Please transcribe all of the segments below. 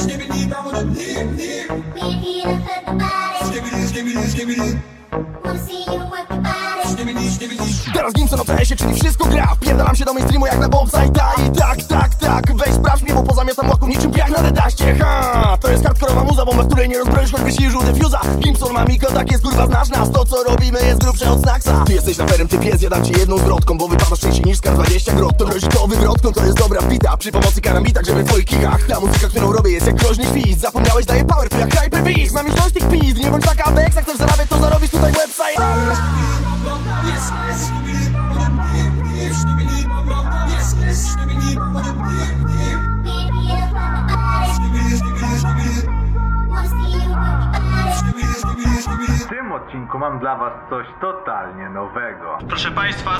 Schnibbidi bam this, give me this, give me this. Wanna see you work the body. Teraz Gimson o TS-ie, czyli wszystko gra. Wpierdalam się do mainstreamu jak na Bobsa i ta I tak, tak, tak, weź sprawdź mnie, bo pozamiatam łaku niczym piach na redaście. Ha, to jest hardkorowa muza, bomba, której nie rozbroisz, choćbyś i żółty fuza Gimson ma mikro, tak jest kurwa, znasz nas. To co robimy jest grubsze od Snacksa Ty jesteś raperem, ty pies, ja dam ci jedną zwrotką Bo wypadasz częściej niż skarb 20 grot. To grozi to wywrotką, to jest dobra bita Przy pomocy karambita, żeby w twoich kikach Ta muzyka, którą robię jest jak groźny świst Zapomniałeś, daje power, jak Hyper Beast. Mam już dość tych pizd, nie bądź taka Jak chcesz zarabiać, to zarobisz tutaj website odcinku mam dla was coś totalnie nowego. Proszę państwa,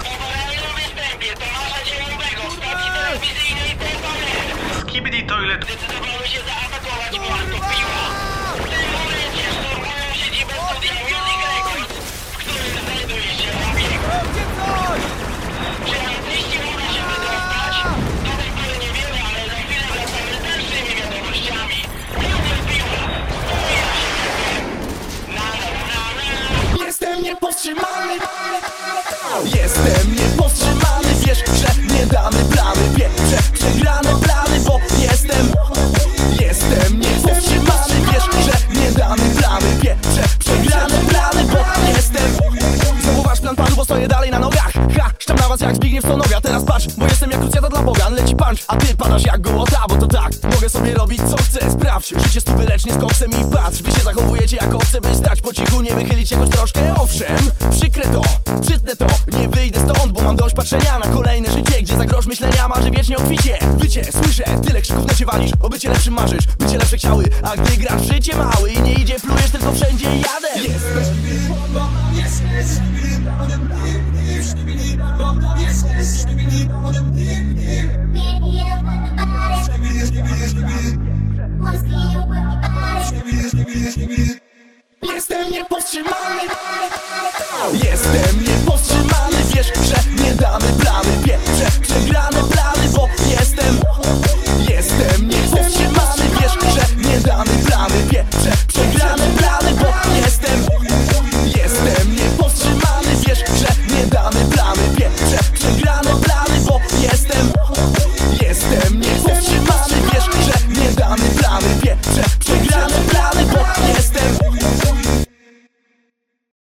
Skibidi Toilet zdecydowały się zaatakować miasto Piła. Jestem niepowstrzymany Wiesz, że nie damy plany. Pierwsze przegrane plany Bo jestem Jestem niepowstrzymany Wiesz, że nie damy plany. Pierwsze przegrane plany Bo jestem. Znowu wasz plan padł, bo stoję dalej na nogach. Ha, szczam was jak Zbigniew Sonoga Teraz patrz, bo jestem jak krucjata dla Boga. Leci punch, a ty padasz jak gołota Bo to tak, sobie robić co chcę Sprawdź, życie stówy lecz nie z koksem I patrz, wy się zachowujecie jak owce By stać po cichu, nie wychylić jakoś troszkę Owszem, przykre to, przytnę to Nie wyjdę stąd, bo mam dość patrzenia Na kolejne życie, gdzie za grosz myślenia Marzy wiecznie o kwicie Wycie, słyszę, tyle krzyków na cię walisz O bycie lepszym marzysz, bycie lepsze chciały A gdy grasz życie mały I nie idzie, plujesz tylko wszędzie jadę Jesteś Skibidi bum bum Jestem niepowstrzymany Jestem niepowstrzymany Wiesz, że nie damy plany Wiem, że przegramy plany Bo jestem. Jestem niepowstrzymany Wiesz, że nie damy plany Wiem, że przegramy plany Bo jestem. Jestem niepowstrzymany Wiesz, że nie damy plany Wiem, że przegramy plany Bo jestem.